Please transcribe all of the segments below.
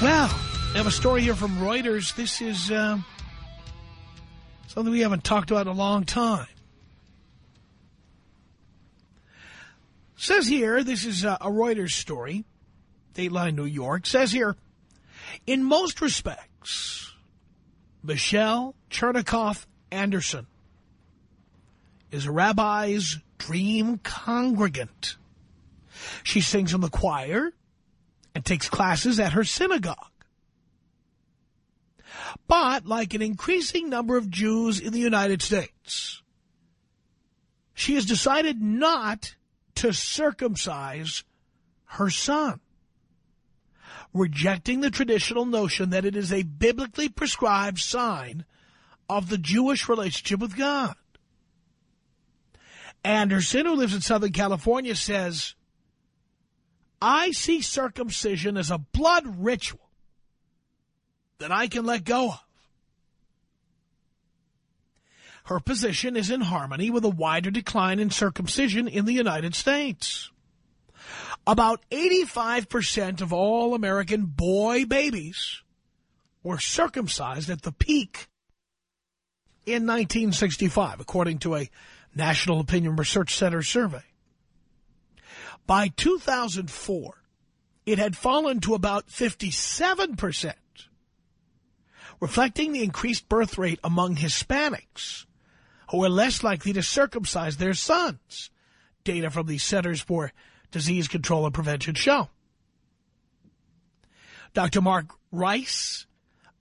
Well, I have a story here from Reuters. This is uh, something we haven't talked about in a long time. Says here, this is a, a Reuters story, Dateline New York, says here, in most respects, Michelle Chernikoff Anderson is a rabbi's dream congregant. She sings in the choir and takes classes at her synagogue. But like an increasing number of Jews in the United States, she has decided not to circumcise her son, rejecting the traditional notion that it is a biblically prescribed sign of the Jewish relationship with God. Anderson, who lives in Southern California, says, I see circumcision as a blood ritual that I can let go of. Her position is in harmony with a wider decline in circumcision in the United States. About 85% of all American boy babies were circumcised at the peak in 1965, according to a National Opinion Research Center survey. By 2004, it had fallen to about 57%, reflecting the increased birth rate among Hispanics, who are less likely to circumcise their sons, data from the Centers for Disease Control and Prevention show. Dr. Mark Reiss,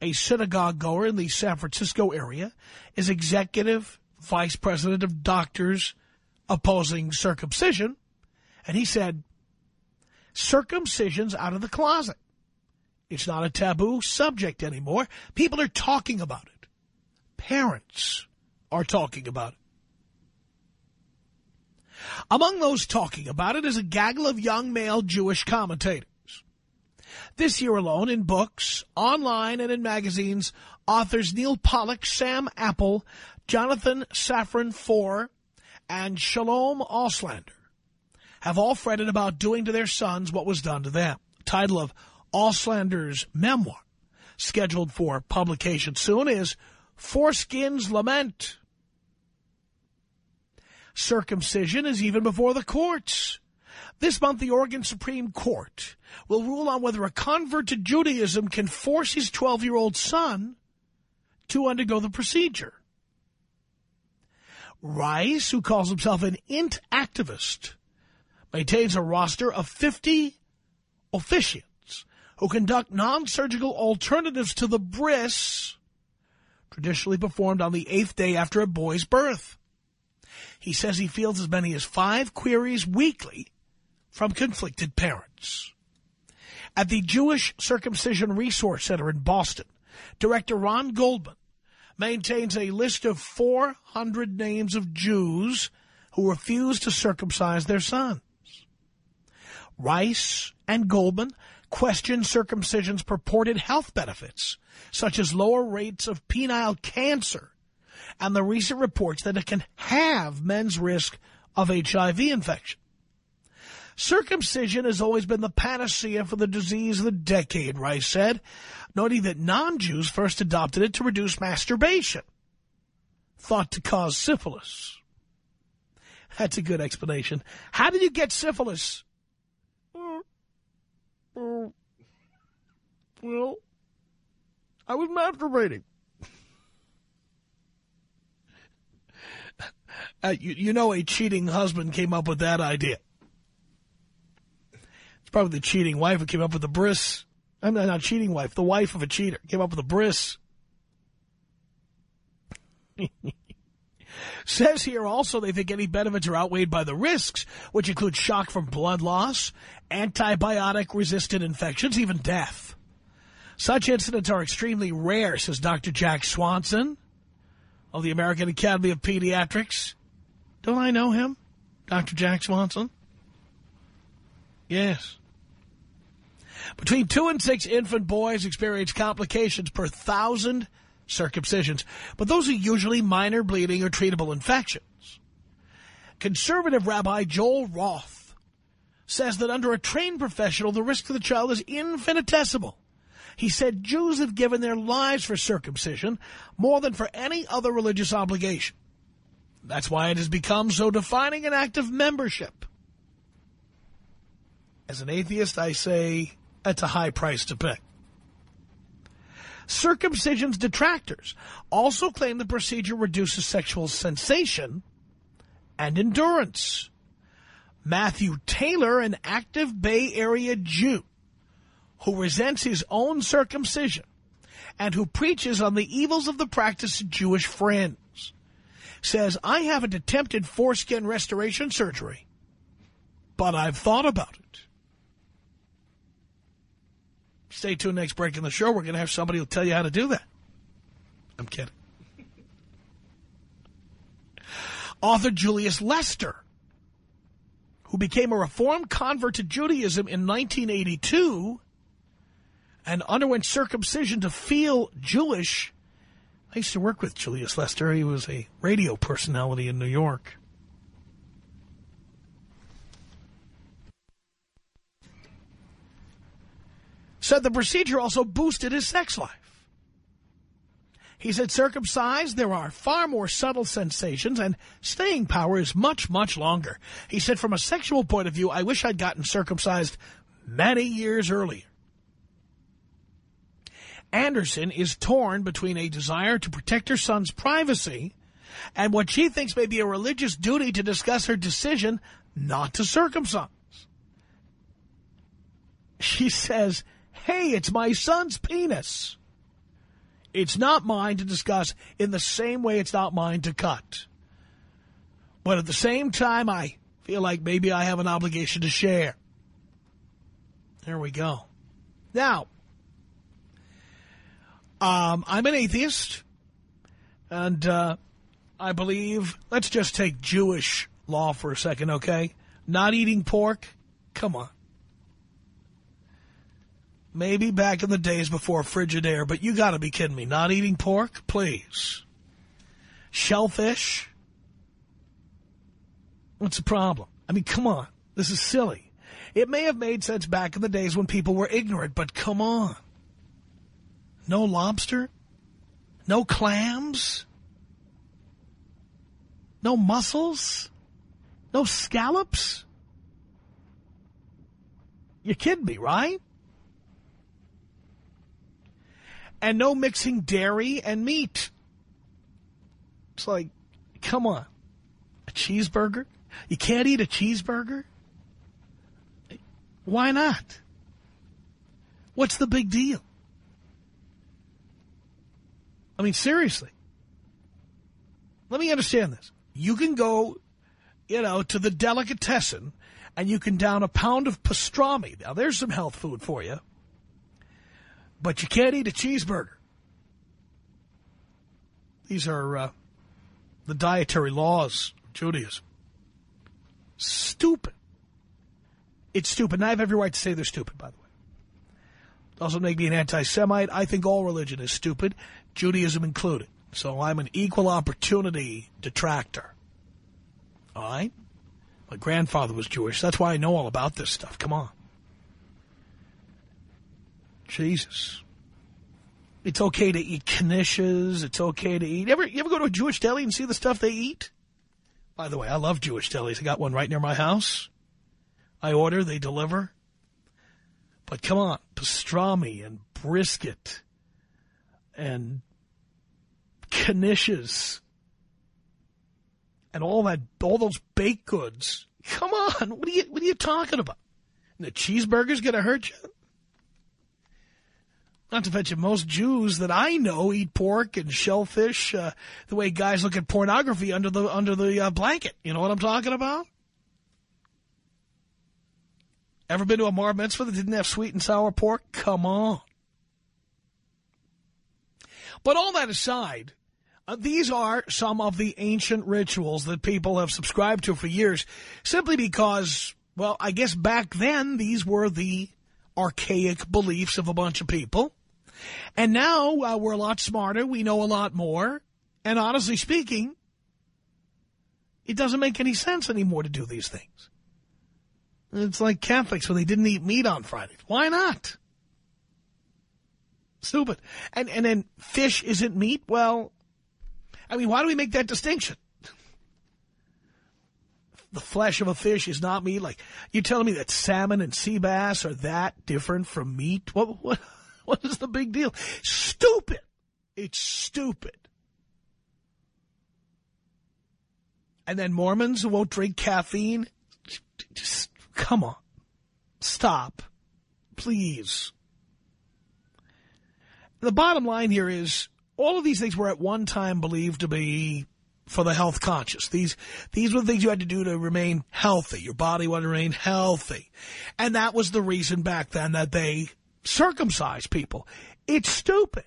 a synagogue goer in the San Francisco area, is executive vice president of doctors opposing circumcision, and he said, circumcision's out of the closet. It's not a taboo subject anymore. People are talking about it. Parents are talking about it. Among those talking about it is a gaggle of young male Jewish commentators. This year alone, in books, online, and in magazines, authors Neal Pollack, Sam Apple, Jonathan Safran Foer, and Shalom Auslander have all fretted about doing to their sons what was done to them. Title of Auslander's memoir, scheduled for publication soon, is Foreskin's Lament. Circumcision is even before the courts. This month, the Oregon Supreme Court will rule on whether a convert to Judaism can force his 12-year-old son to undergo the procedure. Reiss, who calls himself an int activist, maintains a roster of 50 officiants who conduct non-surgical alternatives to the bris traditionally performed on the eighth day after a boy's birth. He says he fields as many as five queries weekly from conflicted parents. At the Jewish Circumcision Resource Center in Boston, Director Ron Goldman maintains a list of 400 names of Jews who refuse to circumcise their sons. Reiss and Goldman questioned circumcision's purported health benefits, such as lower rates of penile cancer and the recent reports that it can halve men's risk of HIV infection. Circumcision has always been the panacea for the disease of the decade, Reiss said, noting that non-Jews first adopted it to reduce masturbation, thought to cause syphilis. That's a good explanation. How did you get syphilis? Well, I was masturbating. Uh, you, you know a cheating husband came up with that idea. It's probably the cheating wife who came up with the bris. I'm not, not cheating wife. The wife of a cheater came up with the bris. Says here also they think any benefits are outweighed by the risks, which include shock from blood loss, antibiotic-resistant infections, even death. Such incidents are extremely rare, says Dr. Jack Swanson of the American Academy of Pediatrics. Don't I know him? Dr. Jack Swanson? Yes. Between two and six infant boys experience complications per thousand circumcisions, but those are usually minor bleeding or treatable infections. Conservative Rabbi Joel Roth says that under a trained professional, the risk to the child is infinitesimal. He said Jews have given their lives for circumcision more than for any other religious obligation. That's why it has become so defining an act of membership. As an atheist, I say that's a high price to pay. Circumcision's detractors also claim the procedure reduces sexual sensation and endurance. Matthew Taylor, an active Bay Area Jew who resents his own circumcision and who preaches on the evils of the practice to Jewish friends, says, I haven't attempted foreskin restoration surgery, but I've thought about it. Stay tuned next break in the show. We're going to have somebody who'll tell you how to do that. I'm kidding. Author Julius Lester, who became a reformed convert to Judaism in 1982 and underwent circumcision to feel Jewish. I used to work with Julius Lester. He was a radio personality in New York. Said the procedure also boosted his sex life. He said circumcised, there are far more subtle sensations and staying power is much, much longer. He said from a sexual point of view, I wish I'd gotten circumcised many years earlier. Anderson is torn between a desire to protect her son's privacy and what she thinks may be a religious duty to discuss her decision not to circumcise. She says, hey, it's my son's penis. It's not mine to discuss in the same way it's not mine to cut. But at the same time, I feel like maybe I have an obligation to share. There we go. Now, um, I'm an atheist, and uh, I believe, let's just take Jewish law for a second, okay? Not eating pork? Come on. Maybe back in the days before Frigidaire, but you got to be kidding me. Not eating pork? Please. Shellfish? What's the problem? I mean, come on. This is silly. It may have made sense back in the days when people were ignorant, but come on. No lobster? No clams? No mussels? No scallops? You're kidding me, right? And no mixing dairy and meat. It's like, come on. A cheeseburger? You can't eat a cheeseburger? Why not? What's the big deal? I mean, seriously. Let me understand this. You can go, you know, to the delicatessen and you can down a pound of pastrami. Now, there's some health food for you. But you can't eat a cheeseburger. These are uh, the dietary laws of Judaism. Stupid. It's stupid. And I have every right to say they're stupid, by the way. It also make me an anti-Semite. I think all religion is stupid, Judaism included. So I'm an equal opportunity detractor. All right? My grandfather was Jewish. That's why I know all about this stuff. Come on. Jesus. It's okay to eat knishes. It's okay to eat. Ever, you ever go to a Jewish deli and see the stuff they eat? By the way, I love Jewish delis. I got one right near my house. I order, they deliver. But come on, pastrami and brisket and knishes and all that, all those baked goods. Come on, what are you, what are you talking about? And the cheeseburger's going to hurt you? Not to mention, most Jews that I know eat pork and shellfish uh, the way guys look at pornography under the under the uh, blanket. You know what I'm talking about? Ever been to a Bar Mitzvah that didn't have sweet and sour pork? Come on. But all that aside, uh, these are some of the ancient rituals that people have subscribed to for years simply because, well, I guess back then these were the archaic beliefs of a bunch of people. And now uh, we're a lot smarter. We know a lot more. And honestly speaking, it doesn't make any sense anymore to do these things. It's like Catholics when they didn't eat meat on Fridays. Why not? Stupid. And, and then fish isn't meat? Well, I mean, why do we make that distinction? The flesh of a fish is not meat. Like, you're telling me that salmon and sea bass are that different from meat? What, what, what is the big deal? Stupid. It's stupid. And then Mormons who won't drink caffeine. Just, come on. Stop. Please. The bottom line here is all of these things were at one time believed to be for the health conscious. These these were the things you had to do to remain healthy. Your body wanted to remain healthy. And that was the reason back then that they circumcised people. It's stupid.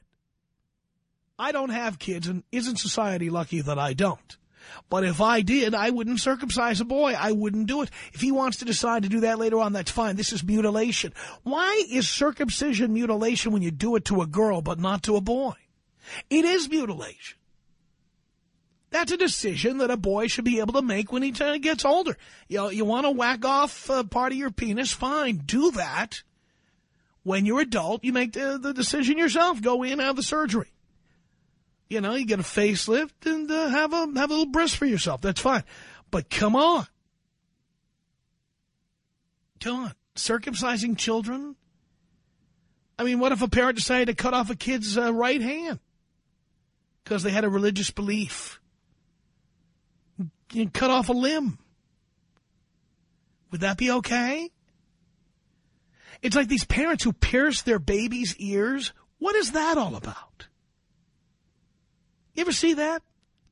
I don't have kids, and isn't society lucky that I don't? But if I did, I wouldn't circumcise a boy. I wouldn't do it. If he wants to decide to do that later on, that's fine. This is mutilation. Why is circumcision mutilation when you do it to a girl but not to a boy? It is mutilation. That's a decision that a boy should be able to make when he gets older. You know, you want to whack off uh, part of your penis, fine, do that. When you're adult, you make the, the decision yourself. Go in, and have the surgery. You know, you get a facelift and uh, have a have a little breast for yourself. That's fine. But come on. Come on. Circumcising children? I mean, what if a parent decided to cut off a kid's uh, right hand? Because they had a religious belief. You cut off a limb. Would that be okay? It's like these parents who pierce their babies' ears. What is that all about? You ever see that?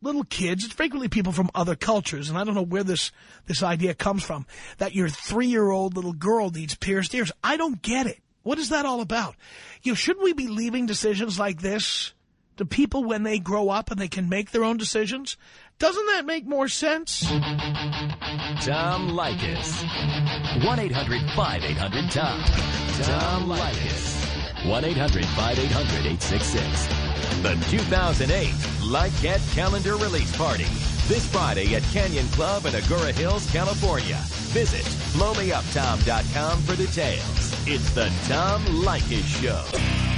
Little kids, it's frequently people from other cultures, and I don't know where this, this idea comes from, that your three-year-old little girl needs pierced ears. I don't get it. What is that all about? You know, shouldn't we be leaving decisions like this to people when they grow up and they can make their own decisions? Doesn't that make more sense? Tom Leykis. 1-800-5800-TOM. Tom Leykis. 1-800-5800-866. The 2008 Like Calendar Release Party. This Friday at Canyon Club in Agoura Hills, California. Visit blowmeuptom.com for details. It's the Tom Leykis Show.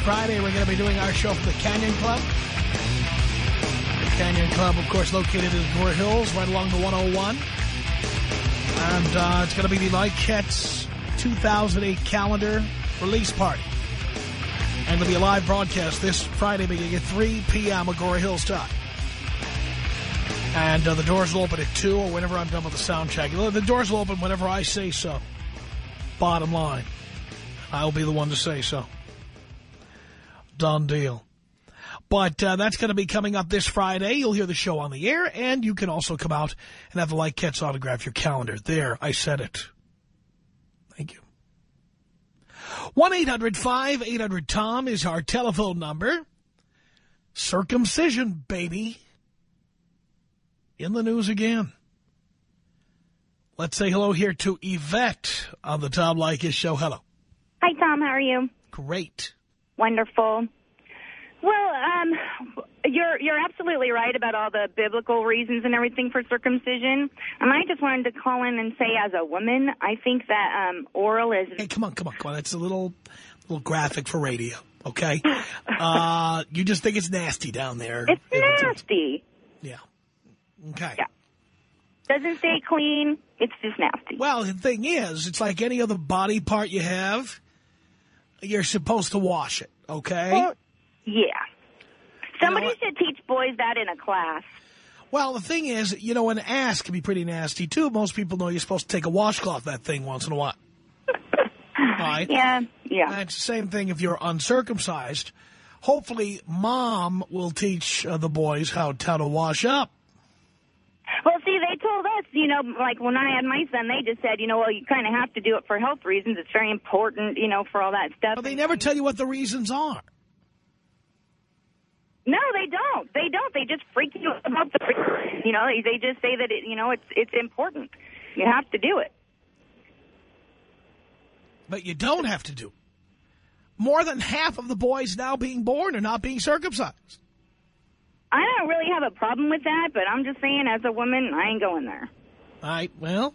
Friday, we're going to be doing our show for the Canyon Club. The Canyon Club, of course, located in Agoura Hills, right along the 101. And uh, it's going to be the Leykettes 2008 calendar release party. And it'll be a live broadcast this Friday beginning at 3 p.m. Agoura Hills time. And uh, the doors will open at 2 or whenever I'm done with the sound check. The doors will open whenever I say so. Bottom line. I'll be the one to say so. Done deal. But uh, that's going to be coming up this Friday. You'll hear the show on the air, and you can also come out and have the Leykettes autograph your calendar. There, I said it. Thank you. 1-800-5800-TOM is our telephone number. Circumcision, baby. In the news again. Let's say hello here to Yvette on the Tom Leykis show. Hello. Hi, Tom. How are you? Great. Wonderful. Well, um, you're you're absolutely right about all the biblical reasons and everything for circumcision. And I just wanted to call in and say, as a woman, I think that um, oral is. Hey, come on, come on, come on. It's a little, little graphic for radio. Okay. uh, you just think it's nasty down there. It's nasty. Yeah. Okay. Yeah. Doesn't stay clean. It's just nasty. Well, the thing is, it's like any other body part you have. You're supposed to wash it. Okay. Well, yeah. Somebody what? should teach boys that in a class. Well, the thing is, you know, an ass can be pretty nasty, too. Most people know you're supposed to take a washcloth that thing once in a while. right? Yeah, yeah. It's the same thing if you're uncircumcised. Hopefully, mom will teach uh, the boys how, how to wash up. Well, see, they told us, you know, like when I had my son, they just said, you know, well, you kind of have to do it for health reasons. It's very important, you know, for all that stuff. But they never tell you what the reasons are. No, they don't. They don't. They just freak you about the, you know, they, they just say that, it, you know, it's it's important. You have to do it. But you don't have to do it. More than half of the boys now being born are not being circumcised. I don't really have a problem with that, but I'm just saying, as a woman, I ain't going there. All right, well,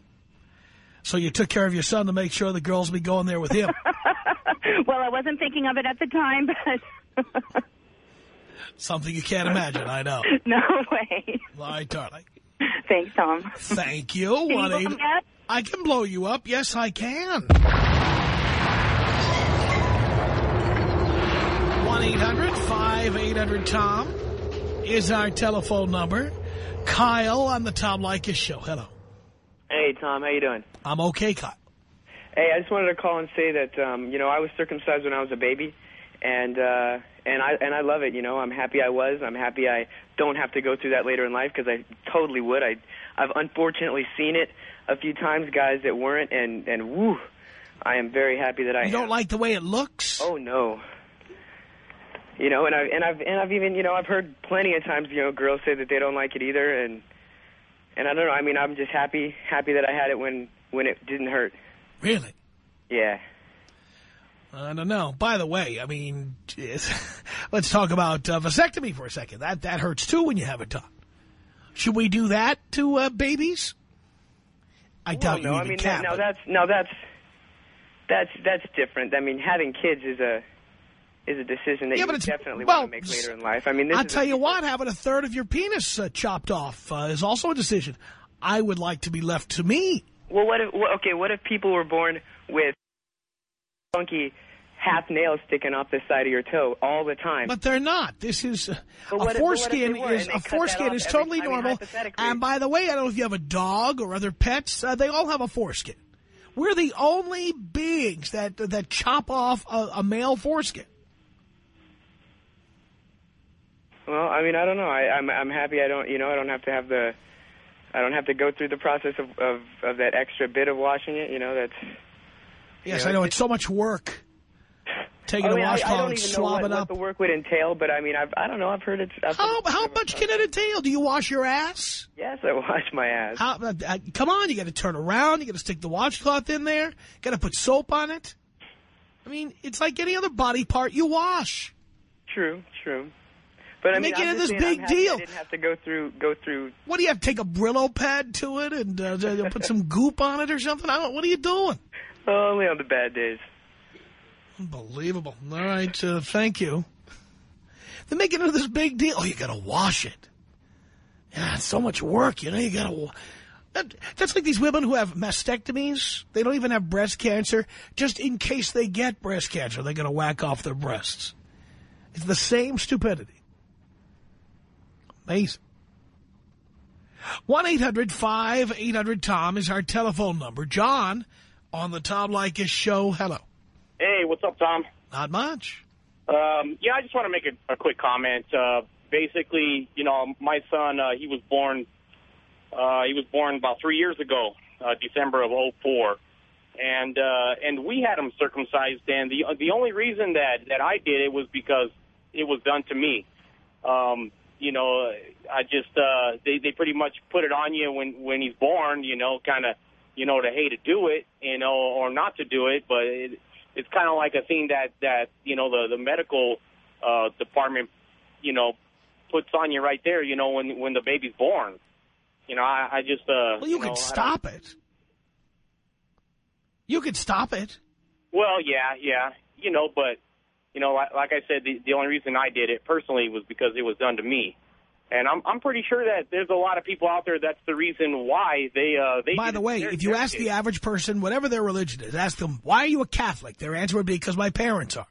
so you took care of your son to make sure the girls be going there with him. well, I wasn't thinking of it at the time, but... Something you can't imagine, I know. No way. All right, darling. Thanks, Tom. Thank you. Can you One blow eight- up? I can blow you up. Yes, I can. 1-800-5800-TOM is our telephone number. Kyle on the Tom Leykis show. Hello. Hey, Tom. How you doing? I'm okay, Kyle. Hey, I just wanted to call and say that um, you know I was circumcised when I was a baby, and uh, and I and I love it. You know, I'm happy I was. I'm happy I don't have to go through that later in life because I totally would. I I've unfortunately seen it a few times, guys that weren't, and and woo, I am very happy that I You don't am. like the way it looks? Oh no. You know, and I've and I've and I've even you know I've heard plenty of times you know girls say that they don't like it either, and and I don't know. I mean, I'm just happy happy that I had it when when it didn't hurt. Really? Yeah. I don't know. By the way, I mean, let's talk about uh, vasectomy for a second. That that hurts, too, when you have it done. Should we do that to uh, babies? I doubt no, you I even mean can. now that's now that's that's that's different. I mean, having kids is a is a decision that Yeah, you definitely well, want to make later in life. I mean, this I'll tell you what, having a third of your penis uh, chopped off uh, is also a decision. I would like to be left to me. Well, what if okay? What if people were born with funky half nails sticking off the side of your toe all the time? But they're not. This is uh, a what if- but what if they foreskin were, is a foreskin is every- totally I mean, normal. And by the way, I don't know if you have a dog or other pets. Uh, they all have a foreskin. We're the only beings that that chop off a, a male foreskin. Well, I mean, I don't know. I, I'm I'm happy. I don't you know I don't have to have the I don't have to go through the process of of, of that extra bit of washing it. You know that's. Yes, know, I know it's- it's so much work. Taking a mean, I, I don't and even know what, it what the work would entail, but I mean, I've, I don't know. I've heard it's. I've How heard how much can it entail? Do you wash your ass? Yes, I wash my ass. How, uh, uh, come on, you got to turn around. You got to stick the washcloth in there. Got to put soap on it. I mean, it's like any other body part you wash. True, true. But I mean, making it this saying, big deal. I didn't have to go through go through. What do you have? To take a Brillo pad to it and uh, uh, put some goop on it or something? I don't, what are you doing? Oh, only on the bad days. Unbelievable. All right, uh, thank you. They're making it this big deal. Oh, you got to wash it. Yeah, it's so much work, you know. You got to. That, that's like these women who have mastectomies. They don't even have breast cancer. Just in case they get breast cancer, they're going to whack off their breasts. It's the same stupidity. Amazing. 1-800-5800-TOM is our telephone number. John on the Tom Leykis show. Hello. Hey, what's up, Tom? Not much. Um, yeah, I just want to make a, a quick comment. Uh, basically, you know, my son, uh, he was born, uh, he was born about three years ago, uh, December of '04, and uh, and we had him circumcised. And the the only reason that that I did it was because it was done to me. Um, you know, I just uh, they they pretty much put it on you when when he's born. You know, kind of, you know, to hey to do it, you know, or not to do it, but. It, it's kind of like a thing that that you know the the medical uh, department, you know, puts on you right there. You know, when when the baby's born. You know, I, I just uh. Well, you, you know, could stop it. You could stop it. Well, yeah, yeah, you know, but you know, like, like I said, the, the only reason I did it personally was because it was done to me. And I'm I'm pretty sure that there's a lot of people out there that's the reason why they uh they. By the way, if you ask the average person, whatever their religion is, ask them why are you a Catholic. Their answer would be because my parents are.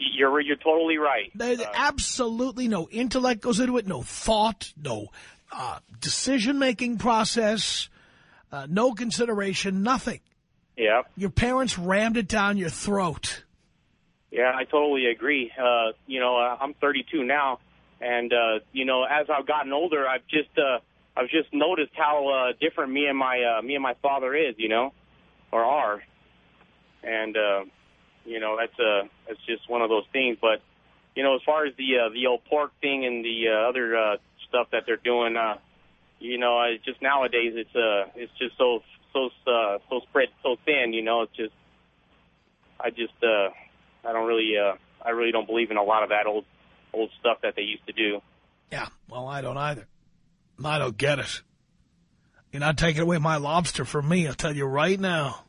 You're you're totally right. There's uh, absolutely no intellect goes into it, no thought, no uh, decision making process, uh, no consideration, nothing. Yeah. Your parents rammed it down your throat. Yeah, I totally agree. Uh, you know, uh, I'm 32 now, and uh, you know, as I've gotten older, I've just uh, I've just noticed how uh, different me and my uh, me and my father is. You know, or are, and uh, you know, that's uh, that's just one of those things. But you know, as far as the uh, the old pork thing and the uh, other uh, stuff that they're doing, uh, you know, I, just nowadays it's uh, it's just so so uh, so spread so thin. You know, it's just I just uh, I don't really, uh, I really don't believe in a lot of that old, old stuff that they used to do. Yeah, well, I don't either. I don't get it. You're not taking away my lobster from me, I'll tell you right now.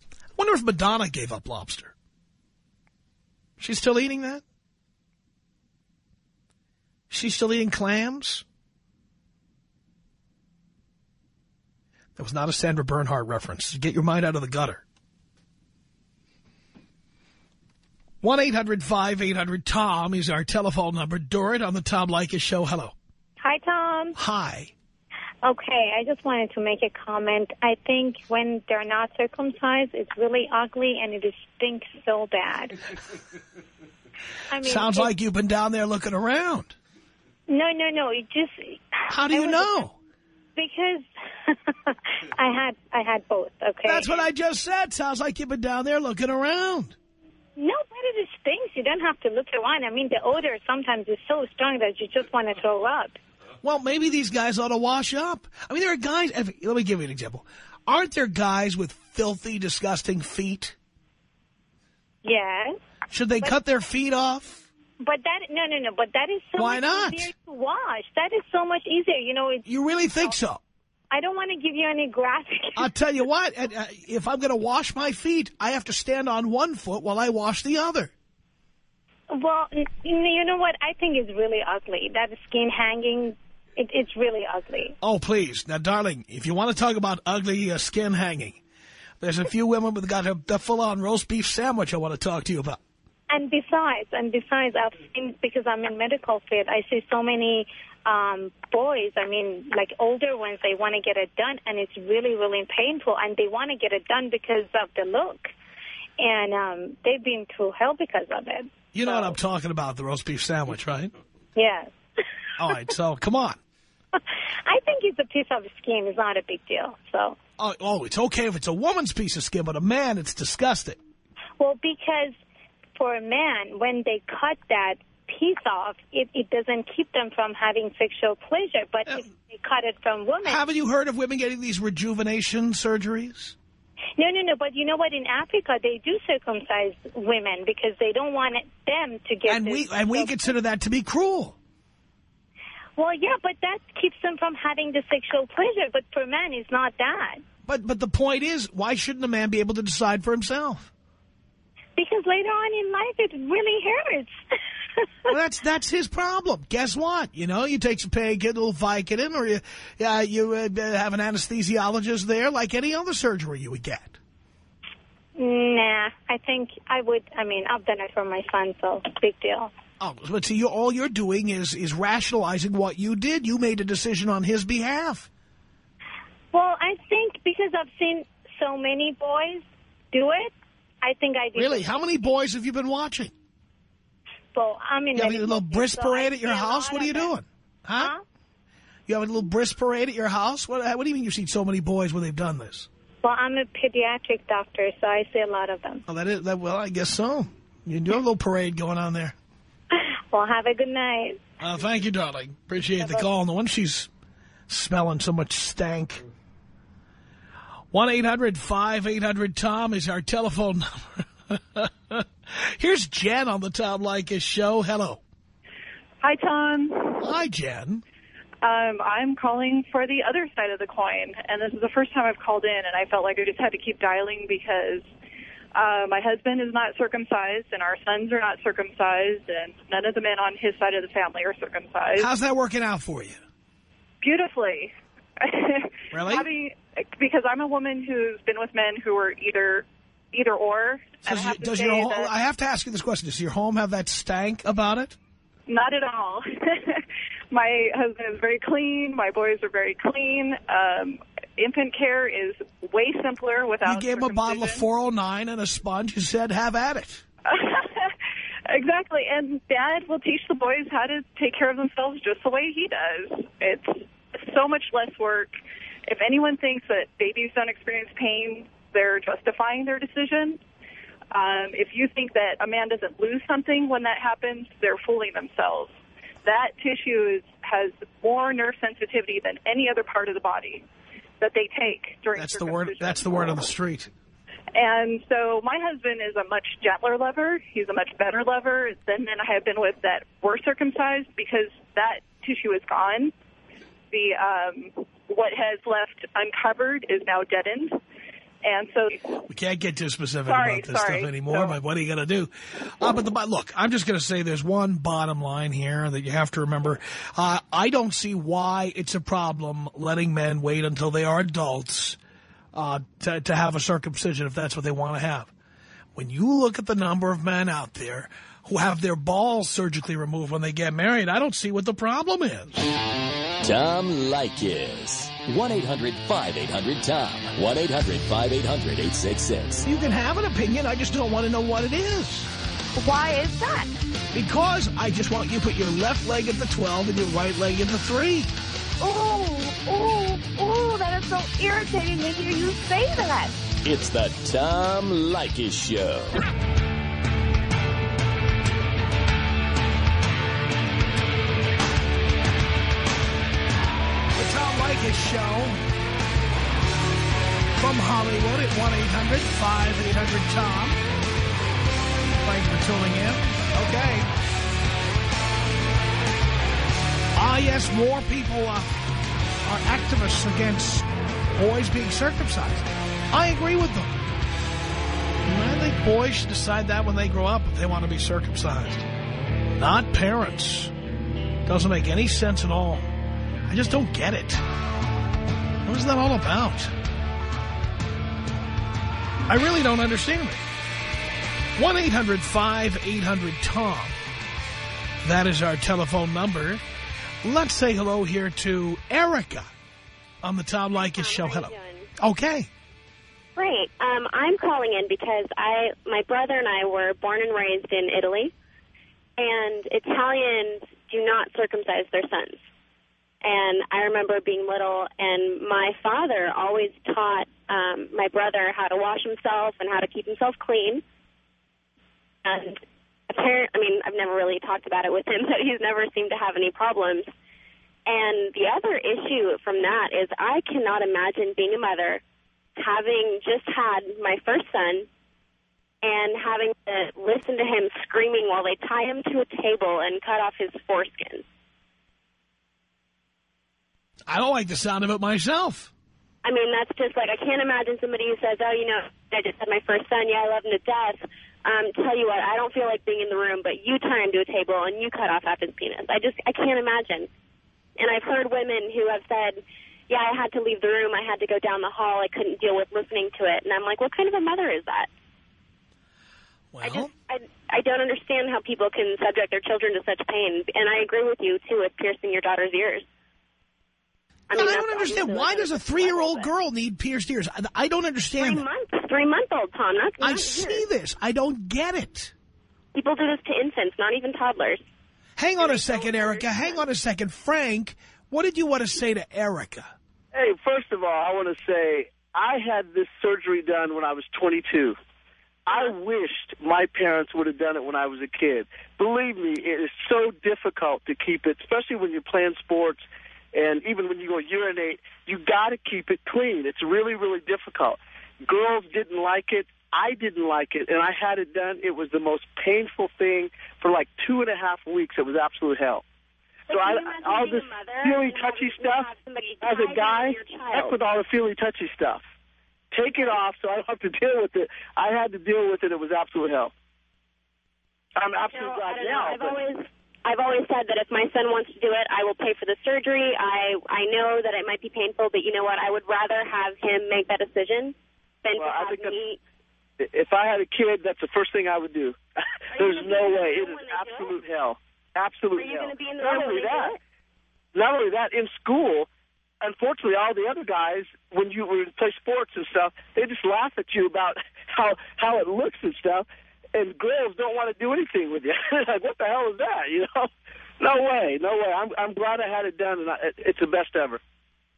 I wonder if Madonna gave up lobster. She's still eating that? She's still eating clams? That was not a Sandra Bernhard reference. Get your mind out of the gutter. 1-800-5800-TOM is our telephone number. Dorit on the Tom Leykis show. Hello. Hi, Tom. Hi. Okay, I just wanted to make a comment. I think when they're not circumcised, it's really ugly and it stinks so bad. I mean, Sounds like you've been down there looking around. No, no, no. It just... How do you know? Because I had I had both, okay? That's what I just said. Sounds like you've been down there looking around. No, but it stinks. You don't have to look around. I mean, the odor sometimes is so strong that you just want to throw up. Well, maybe these guys ought to wash up. I mean, there are guys... Let me give you an example. Aren't there guys with filthy, disgusting feet? Yes. Should they cut their feet off? But that, no, no, no, but that is so Why much not? easier to wash. That is so much easier. You know, it's, You really think so? I don't want to give you any graphic. I'll tell you what, uh, if I'm going to wash my feet, I have to stand on one foot while I wash the other. Well, you know what? I think it's really ugly. That skin hanging, it, it's really ugly. Oh, please. Now, darling, if you want to talk about ugly uh, skin hanging, there's a few women with got a, a full-on roast beef sandwich I want to talk to you about. And besides, and besides, I've seen, because I'm in medical field, I see so many um, boys, I mean, like older ones, they want to get it done, and it's really, really painful, and they want to get it done because of the look. And um, they've been through hell because of it. You know so. what I'm talking about, the roast beef sandwich, right? Yes. All right, so come on. I think it's a piece of skin. It's not a big deal. So. Oh, oh, it's okay if it's a woman's piece of skin, but a man, it's disgusting. Well, because for a man, when they cut that piece off, it, it doesn't keep them from having sexual pleasure. But uh, if they cut it from women... Haven't you heard of women getting these rejuvenation surgeries? No, no, no. But you know what? In Africa, they do circumcise women because they don't want them to get. And we and we consider that to be cruel. Well, yeah, but that keeps them from having the sexual pleasure. But for men, it's not that. But but the point is, why shouldn't a man be able to decide for himself? Because later on in life, it really hurts. well, that's that's his problem. Guess what? You know, you take some pain, get a little Vicodin, or you uh, you uh, have an anesthesiologist there, like any other surgery you would get. Nah, I think I would. I mean, I've done it for my son, so big deal. Oh, but see, you, all you're doing is is rationalizing what you did. You made a decision on his behalf. Well, I think because I've seen so many boys do it, I think I do. Really? How many boys have you been watching? Well, I'm in. You have a little bris so parade at your house? What are you doing? Huh? huh? You have a little bris parade at your house? What, what do you mean you've seen so many boys when they've done this? Well, I'm a pediatric doctor, so I see a lot of them. Oh, that is that. Well, I guess so. You do have a little parade going on there. Well, have a good night. Uh, thank you, darling. Appreciate the call. And the one she's smelling so much stank. 1-800-5800-TOM is our telephone number. Here's Jen on the Tom Leykis show. Hello. Hi, Tom. Hi, Jen. Um, I'm calling for the other side of the coin, and this is the first time I've called in, and I felt like I just had to keep dialing because uh, my husband is not circumcised, and our sons are not circumcised, and none of the men on his side of the family are circumcised. How's that working out for you? Beautifully. Really? Having, because I'm a woman who's been with men who were either either or. So I have to does your home, I have to ask you this question. Does your home have that stank about it? Not at all. my husband is very clean. My boys are very clean. Um, infant care is way simpler without You gave him a bottle of 409 and a sponge. You said, have at it. exactly. And Dad will teach the boys how to take care of themselves just the way he does. It's so much less work. If anyone thinks that babies don't experience pain, they're justifying their decision. Um, if you think that a man doesn't lose something when that happens, they're fooling themselves. That tissue is, has more nerve sensitivity than any other part of the body that they take during That's the word. That's the word on the street. And so my husband is a much gentler lover. He's a much better lover than men I have been with that were circumcised because that tissue is gone. The um, what has left uncovered is now deadened. And so We can't get too specific Sorry, about this sorry. stuff anymore, So- but what are you going to do? Uh, but the, but look, I'm just going to say there's one bottom line here that you have to remember. Uh, I don't see why it's a problem letting men wait until they are adults uh, to, to have a circumcision if that's what they want to have. When you look at the number of men out there who have their balls surgically removed when they get married, I don't see what the problem is. Tom Leykis. 1-800-5800-TOM. 1-800-5800-866. You can have an opinion, I just don't want to know what it is. Why is that? Because I just want you to put your left leg at the 12 and your right leg at the 3. Oh, oh, oh, that is so irritating to hear you say that. It's the Tom Leykis Show. Show from Hollywood at 1-800-5800-TOM. Thanks for tuning in. Okay. Ah, yes, more people uh, are activists against boys being circumcised. I agree with them. I think boys should decide that when they grow up if they want to be circumcised. Not parents. Doesn't make any sense at all. I just don't get it. What is that all about? I really don't understand it. 1-800-5800-TOM. That is our telephone number. Let's say hello here to Erica on the Tom Leykis show. Hello. Okay. Great. Um, I'm calling in because I, my brother and I were born and raised in Italy, and Italians do not circumcise their sons. And I remember being little, and my father always taught um, my brother how to wash himself and how to keep himself clean. And apparent, I mean, I've never really talked about it with him, but he's never seemed to have any problems. And the other issue from that is I cannot imagine being a mother having just had my first son and having to listen to him screaming while they tie him to a table and cut off his foreskin. I don't like the sound of it myself. I mean, that's just like, I can't imagine somebody who says, oh, you know, I just had my first son, yeah, I love him to death. Um, tell you what, I don't feel like being in the room, but you tie him to a table and you cut off half his penis. I just, I can't imagine. And I've heard women who have said, yeah, I had to leave the room, I had to go down the hall, I couldn't deal with listening to it. And I'm like, what kind of a mother is that? Well, I just, I, I don't understand how people can subject their children to such pain. And I agree with you, too, with piercing your daughter's ears. I I don't understand. Why does a three-year-old girl need pierced ears? I, I don't understand. Three months, three-month-old, Tom. Not, I not see years. this. I don't get it. People do this to infants, not even toddlers. Hang on a second, Erica. Hang on a second. Frank, what did you want to say to Erica? Hey, first of all, I want to say I had this surgery done when I was 22. I uh-huh. wished my parents would have done it when I was a kid. Believe me, it is so difficult to keep it, especially when you're playing sports And even when you go urinate, you got to keep it clean. It's really, really difficult. Girls didn't like it. I didn't like it, and I had it done. It was the most painful thing for like two and a half weeks. It was absolute hell. But so I, all this mother feely touchy stuff, as a guy, heck with all the feely touchy stuff. Take it off so I don't have to deal with it. I had to deal with it. It was absolute hell. I'm absolutely No, glad know. now. I've always I've always said that if my son wants to do it, I will pay for the surgery. I I know that it might be painful, but you know what? I would rather have him make that decision than Well, to I have me. if I had a kid, that's the first thing I would do. There's no way. It is do it? absolute hell. Absolute Are you hell. to be in the Not only that, not only that, in school, unfortunately, all the other guys, when you when you play sports and stuff, they just laugh at you about how how it looks and stuff. And girls don't want to do anything with you. like, what the hell is that? You know? No way, no way. I'm I'm glad I had it done, and I, it's the best ever.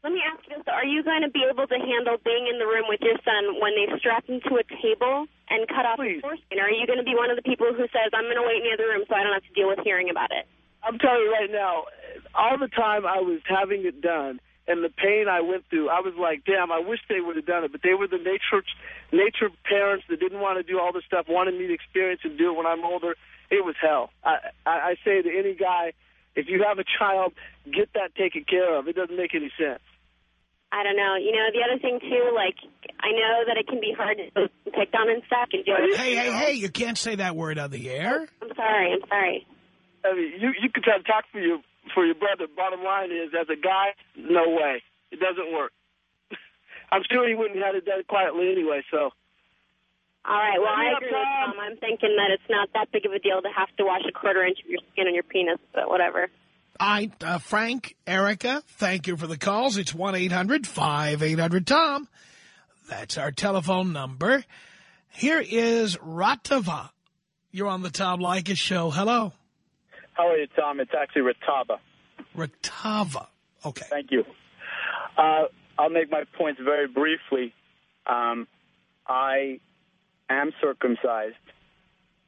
Let me ask you this: Are you going to be able to handle being in the room with your son when they strap him to a table and cut off his foreskin? Or are you going to be one of the people who says, "I'm going to wait in the other room so I don't have to deal with hearing about it"? I'm telling you right now, all the time I was having it done and the pain I went through, I was like, damn, I wish they would have done it. But they were the nature nature parents that didn't want to do all this stuff, wanted me to experience and do it when I'm older. It was hell. I, I, I say to any guy, if you have a child, get that taken care of. It doesn't make any sense. I don't know. You know, the other thing too, like I know that it can be hard to be picked on and stuff and deal with. Hey, hey, hey, you can't say that word on the air. I'm sorry. I'm sorry. I mean, you you can try to talk for your for your brother. Bottom line is, as a guy, no way. It doesn't work. I'm sure he wouldn't have had it done quietly anyway. So. All right. Well, I agree with Tom. Tom. I'm thinking that it's not that big of a deal to have to wash a quarter inch of your skin on your penis, but whatever. I, uh, Frank, Erica, thank you for the calls. It's 1-800-5800-TOM. That's our telephone number. Here is Ratava. You're on the Tom Leykis show. Hello. How are you, Tom? It's actually Rataba. Ratava. Okay. Thank you. Uh, I'll make my points very briefly. Um, I am circumcised.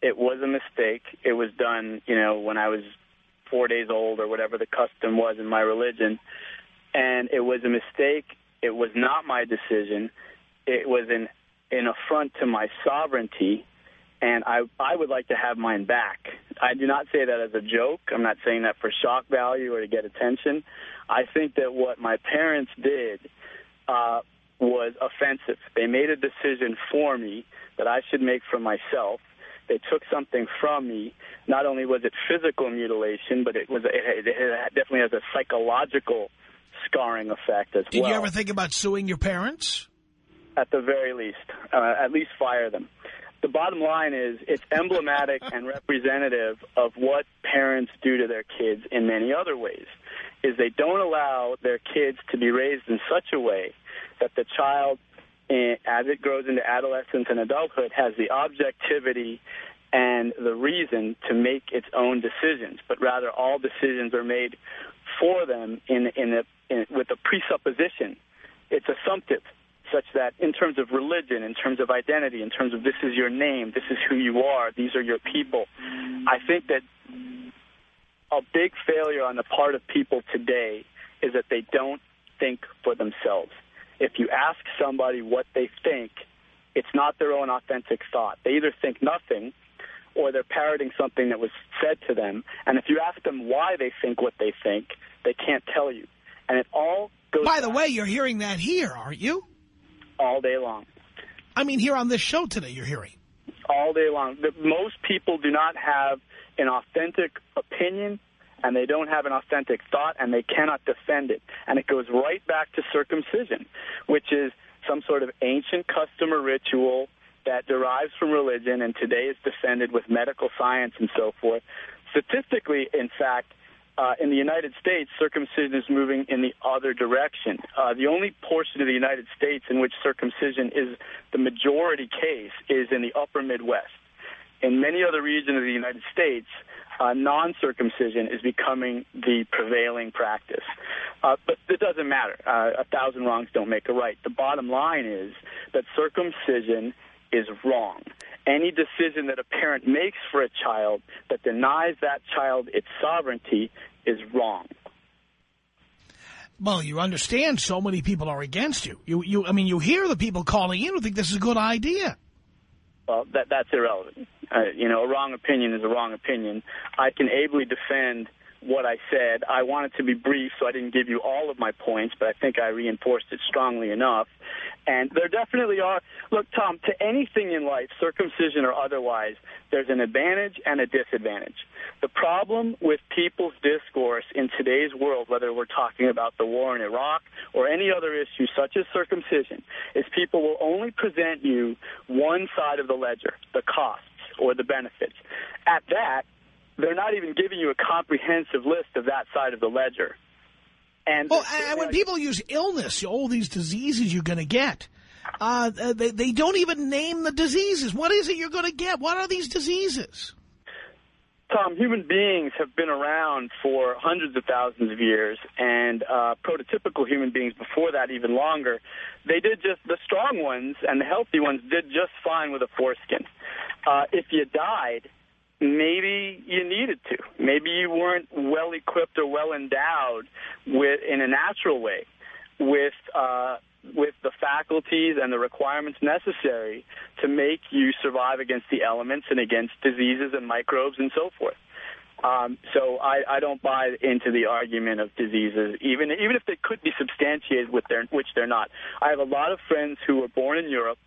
It was a mistake. It was done, you know, when I was four days old or whatever the custom was in my religion. And it was a mistake. It was not my decision. It was an, an affront to my sovereignty and I I would like to have mine back. I do not say that as a joke. I'm not saying that for shock value or to get attention. I think that what my parents did uh, was offensive. They made a decision for me that I should make for myself. They took something from me. Not only was it physical mutilation, but it was it, it definitely has a psychological scarring effect as Did well Did you ever think about suing your parents? at the very least. Uh, at least fire them. The bottom line is it's emblematic and representative of what parents do to their kids in many other ways. Is they don't allow their kids to be raised in such a way that the child, eh, as it grows into adolescence and adulthood, has the objectivity and the reason to make its own decisions, but rather all decisions are made for them in in, a, in with a presupposition. It's assumptive, such that in terms of religion, in terms of identity, in terms of this is your name, this is who you are, these are your people. I think that a big failure on the part of people today is that they don't think for themselves. If you ask somebody what they think, it's not their own authentic thought. They either think nothing or they're parroting something that was said to them. And if you ask them why they think what they think, they can't tell you. And it all goes By the way, you're hearing that here, aren't you? All day long. I mean, here on this show today, you're hearing. all day long. The, most people do not have an authentic opinion, and they don't have an authentic thought, and they cannot defend it. And it goes right back to circumcision, which is some sort of ancient custom or ritual that derives from religion, and today is defended with medical science and so forth. Statistically, in fact, uh, in the United States, circumcision is moving in the other direction. Uh, the only portion of the United States in which circumcision is the majority case is in the upper Midwest. In many other regions of the United States, uh, non-circumcision is becoming the prevailing practice. Uh, but it doesn't matter. Uh, a thousand wrongs don't make a right. The bottom line is that circumcision is wrong. Any decision that a parent makes for a child that denies that child its sovereignty is wrong. Well, you understand so many people are against you. You, you, I mean, you hear the people calling in who think this is a good idea. Well, that that's irrelevant. Uh, you know, a wrong opinion is a wrong opinion. I can ably defend what I said. I wanted to be brief, so I didn't give you all of my points, but I think I reinforced it strongly enough. And there definitely are. Look, Tom, to anything in life, circumcision or otherwise, there's an advantage and a disadvantage. The problem with people's discourse in today's world, whether we're talking about the war in Iraq or any other issue such as circumcision, is people will only present you one side of the ledger, the costs or the benefits. At that, they're not even giving you a comprehensive list of that side of the ledger. And well, and when people use illness, all these diseases you're going to get, uh, they, they don't even name the diseases. What is it you're going to get? What are these diseases? Tom, human beings have been around for hundreds of thousands of years, and uh, prototypical human beings before that even longer. They did just, the strong ones and the healthy ones did just fine with a foreskin. Uh, if you died, maybe you needed to. Maybe you weren't well equipped or well endowed with, in a natural way, with uh, with the faculties and the requirements necessary to make you survive against the elements and against diseases and microbes and so forth. Um, so I, I don't buy into the argument of diseases, even even if they could be substantiated with their, which they're not. I have a lot of friends who were born in Europe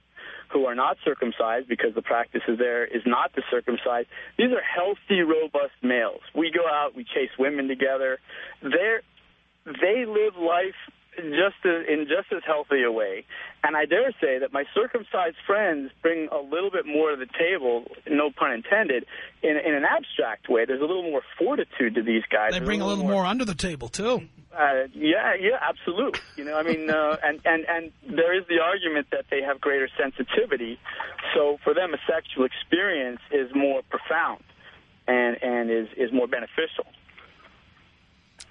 who are not circumcised because the practice is there is not to circumcise. These are healthy, robust males. We go out, we chase women together. They're, they live life just as, in just as healthy a way. And I dare say that my circumcised friends bring a little bit more to the table, no pun intended, in, in an abstract way. There's a little more fortitude to these guys. They bring a little, a little more, more under the table, too. Uh, yeah, yeah, absolutely. You know, I mean, uh, and and and there is the argument that they have greater sensitivity, so for them, a sexual experience is more profound, and and is is more beneficial.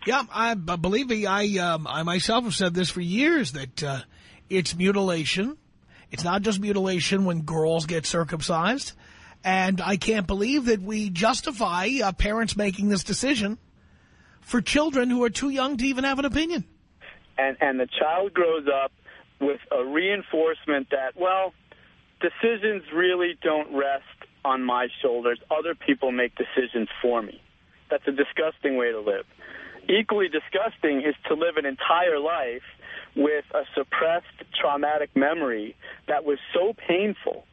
Yeah, I believe me. I um, I myself have said this for years that uh, it's mutilation. It's not just mutilation when girls get circumcised, and I can't believe that we justify uh, parents making this decision for children who are too young to even have an opinion. And, and the child grows up with a reinforcement that, well, decisions really don't rest on my shoulders. Other people make decisions for me. That's a disgusting way to live. Equally disgusting is to live an entire life with a suppressed traumatic memory that was so painful.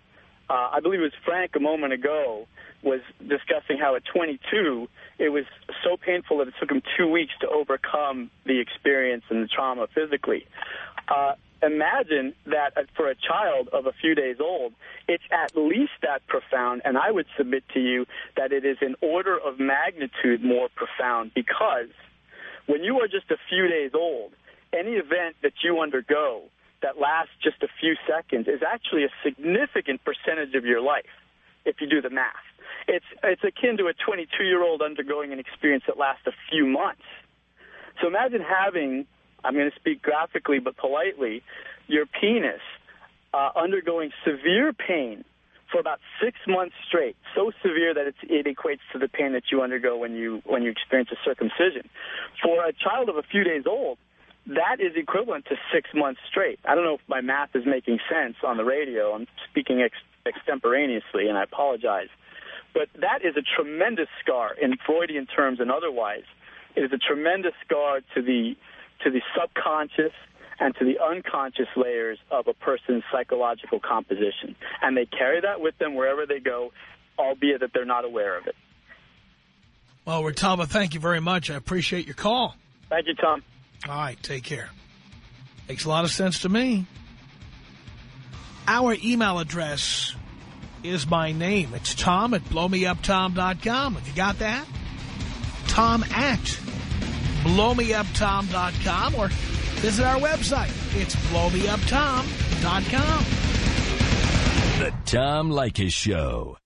Uh, I believe it was Frank a moment ago was discussing how at 22 it was so painful that it took him two weeks to overcome the experience and the trauma physically. Uh, imagine that for a child of a few days old, it's at least that profound, and I would submit to you that it is an order of magnitude more profound because when you are just a few days old, any event that you undergo that lasts just a few seconds is actually a significant percentage of your life if you do the math. It's it's akin to a 22 year old undergoing an experience that lasts a few months. So imagine having, I'm going to speak graphically but politely, your penis uh, undergoing severe pain for about six months straight, so severe that it equates to the pain that you undergo when you when you experience a circumcision. For a child of a few days old, that is equivalent to six months straight. I don't know if my math is making sense on the radio. I'm speaking ex extemporaneously, and I apologize. But that is a tremendous scar in Freudian terms and otherwise. It is a tremendous scar to the to the subconscious and to the unconscious layers of a person's psychological composition. And they carry that with them wherever they go, albeit that they're not aware of it. Well, Rutaba, thank you very much. I appreciate your call. Thank you, Tom. All right, take care. Makes a lot of sense to me. Our email address is my name. It's Tom at blowmeuptom.com. Have you got that? Tom at blowmeuptom.com or visit our website. It's blowmeuptom.com. The Tom Leykis Show.